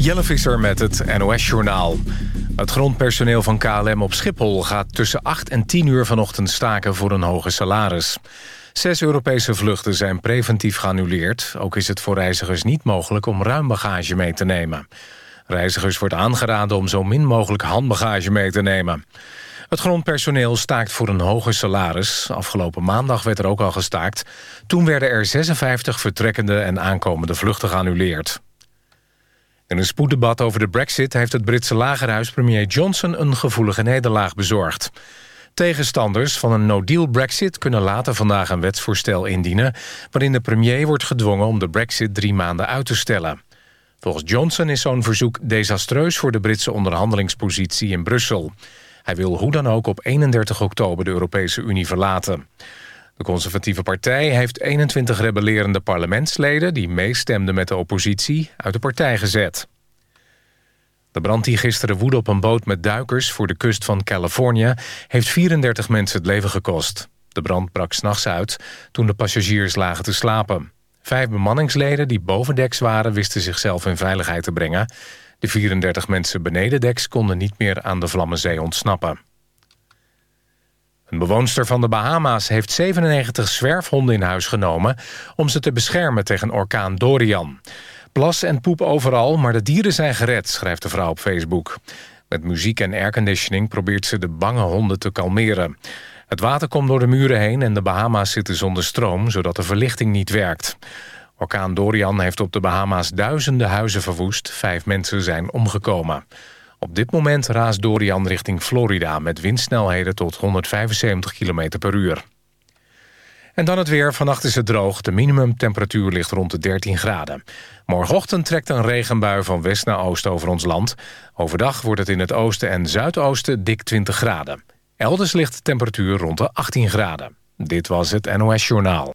Jelle Visser met het NOS-journaal. Het grondpersoneel van KLM op Schiphol gaat tussen 8 en 10 uur vanochtend staken voor een hoger salaris. Zes Europese vluchten zijn preventief geannuleerd. Ook is het voor reizigers niet mogelijk om ruim bagage mee te nemen. Reizigers wordt aangeraden om zo min mogelijk handbagage mee te nemen. Het grondpersoneel staakt voor een hoger salaris. Afgelopen maandag werd er ook al gestaakt. Toen werden er 56 vertrekkende en aankomende vluchten geannuleerd. In een spoeddebat over de brexit heeft het Britse lagerhuis premier Johnson een gevoelige nederlaag bezorgd. Tegenstanders van een no-deal brexit kunnen later vandaag een wetsvoorstel indienen... waarin de premier wordt gedwongen om de brexit drie maanden uit te stellen. Volgens Johnson is zo'n verzoek desastreus voor de Britse onderhandelingspositie in Brussel. Hij wil hoe dan ook op 31 oktober de Europese Unie verlaten. De conservatieve partij heeft 21 rebellerende parlementsleden... die meestemden met de oppositie, uit de partij gezet. De brand die gisteren woedde op een boot met duikers... voor de kust van Californië... heeft 34 mensen het leven gekost. De brand brak s'nachts uit toen de passagiers lagen te slapen. Vijf bemanningsleden die bovendeks waren... wisten zichzelf in veiligheid te brengen. De 34 mensen benedendeks konden niet meer aan de Vlammenzee ontsnappen. Een bewoonster van de Bahama's heeft 97 zwerfhonden in huis genomen... om ze te beschermen tegen orkaan Dorian. Plas en poep overal, maar de dieren zijn gered, schrijft de vrouw op Facebook. Met muziek en airconditioning probeert ze de bange honden te kalmeren. Het water komt door de muren heen en de Bahama's zitten zonder stroom... zodat de verlichting niet werkt. Orkaan Dorian heeft op de Bahama's duizenden huizen verwoest. Vijf mensen zijn omgekomen. Op dit moment raast Dorian richting Florida... met windsnelheden tot 175 km per uur. En dan het weer. Vannacht is het droog. De minimumtemperatuur ligt rond de 13 graden. Morgenochtend trekt een regenbui van west naar oost over ons land. Overdag wordt het in het oosten en zuidoosten dik 20 graden. Elders ligt de temperatuur rond de 18 graden. Dit was het NOS Journaal.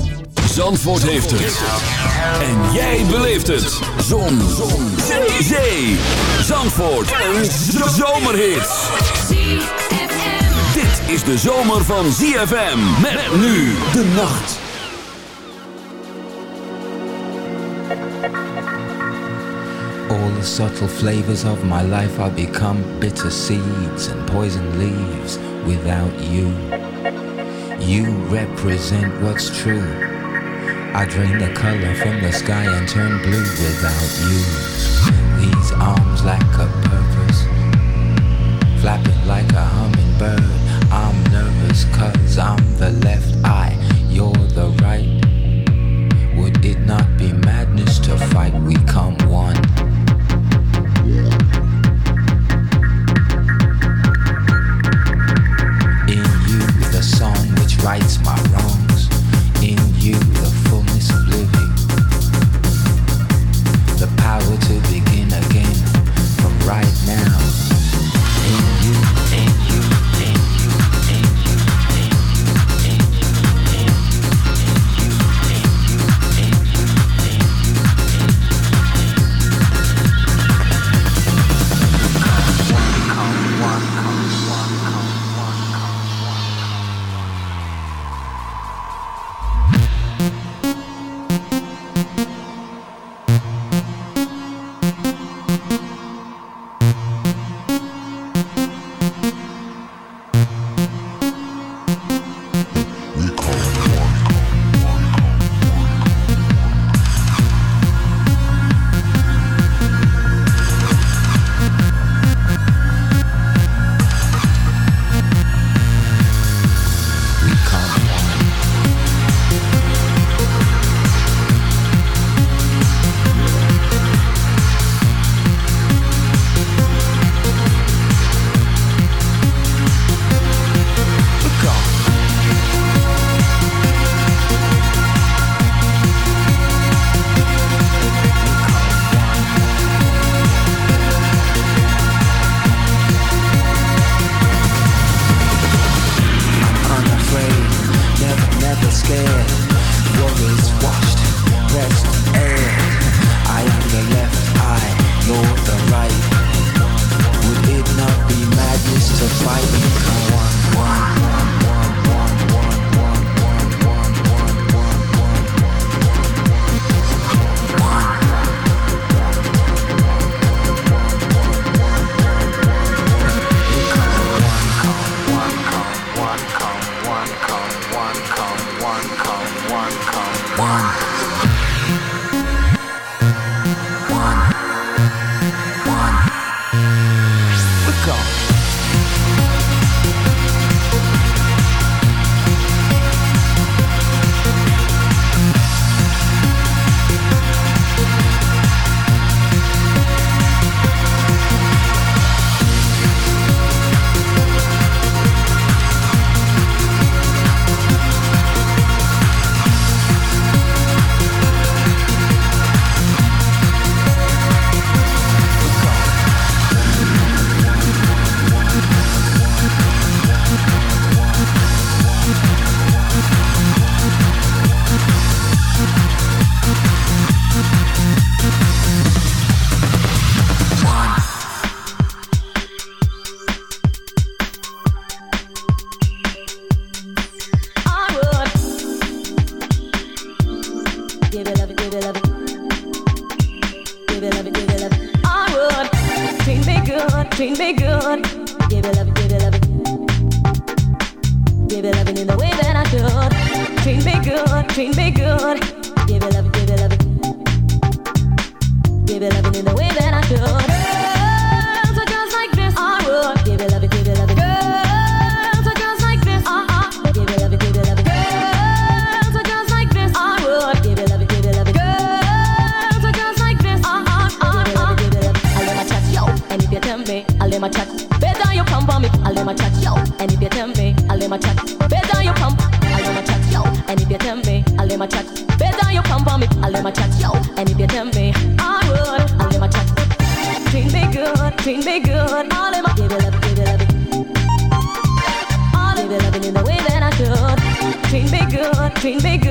Zandvoort heeft het. En jij beleeft het. Zon. Zon. Zee. Zandvoort. Een zomerhit. Dit is de zomer van ZFM. Met nu de nacht. All the subtle flavors of my life are become bitter seeds and poison leaves without you. You represent what's true. I drain the color from the sky and turn blue without you. These arms lack a purpose, flapping like a hummingbird. I'm nervous cause I'm the left Green good.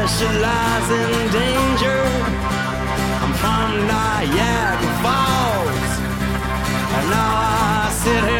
Specialize in danger. I'm from Niagara Falls. And now I sit here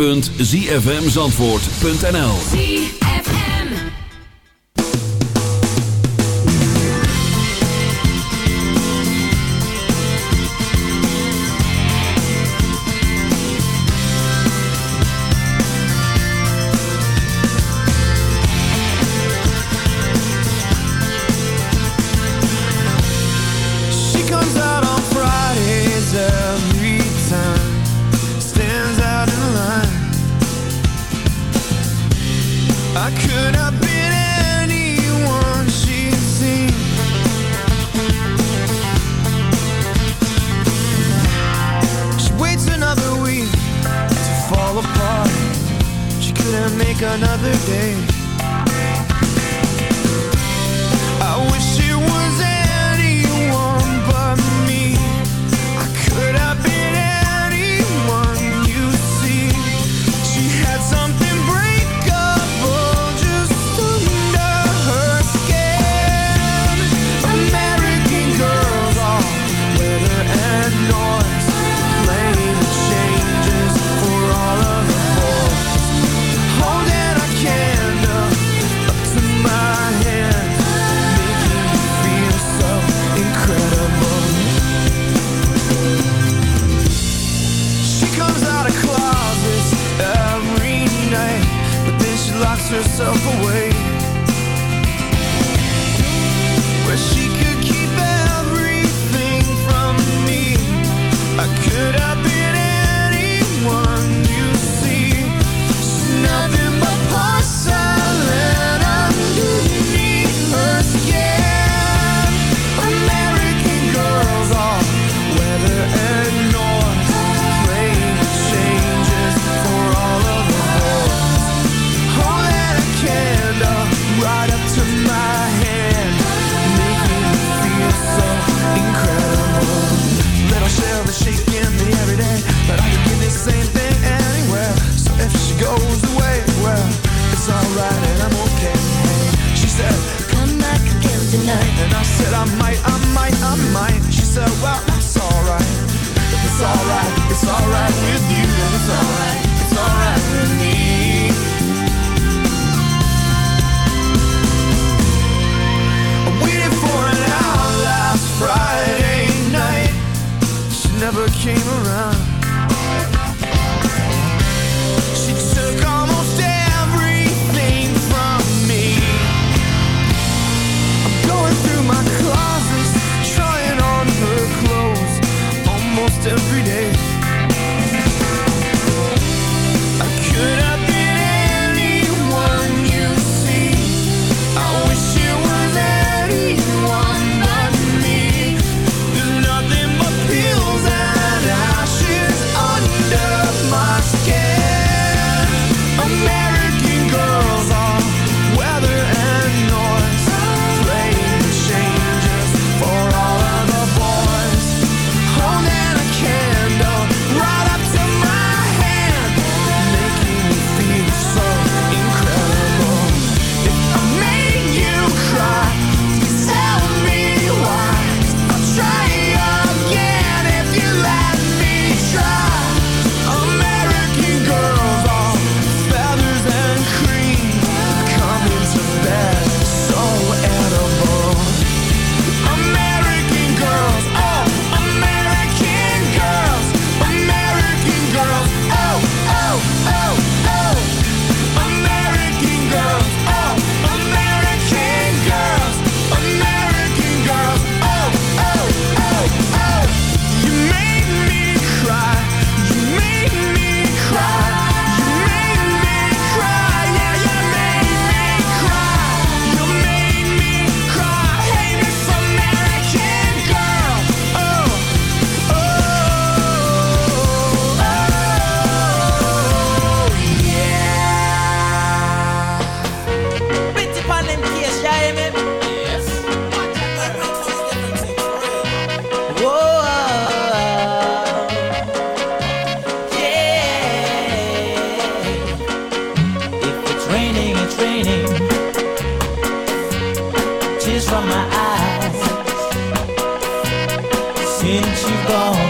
www.zfmzandvoort.nl from my eyes. Since you've gone,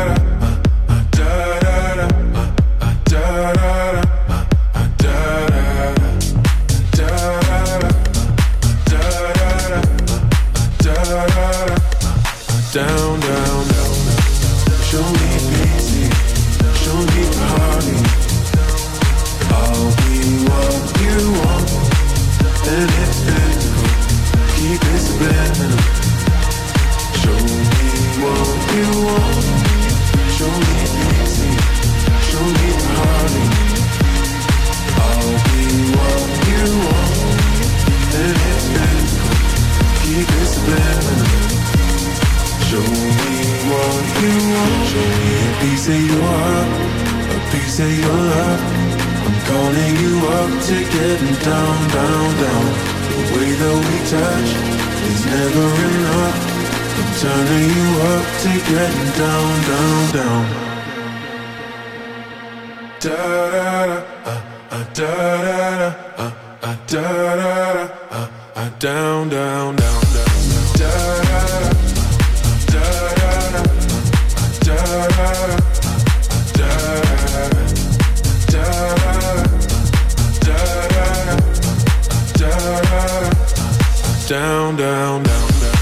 touch is never enough. I'm turning you up to getting down, down, down. Da da da, uh, uh, da da da, uh, uh, da da da, uh, uh, down, down, down. down, down, down, down.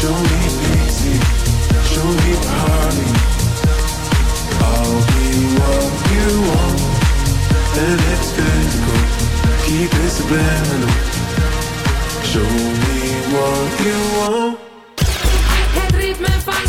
Show me pity, show me honey. I'll be what you want, and it's physical. Keep it subliminal. Show me what you want. Het ritme van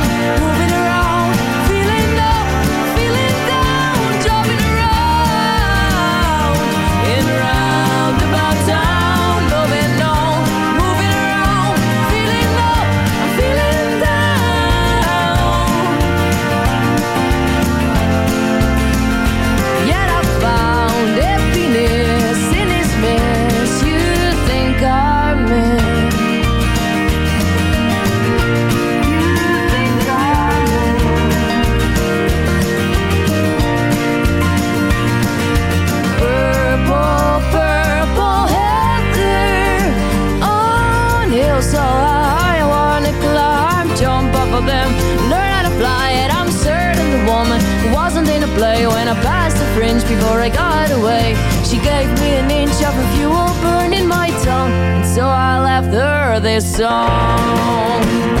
this song.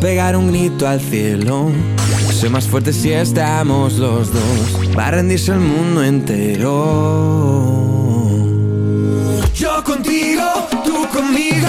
pegar un grito al cielo. Soy más fuerte si estamos los dos. Va a rendirse el mundo entero. Yo contigo, tú conmigo.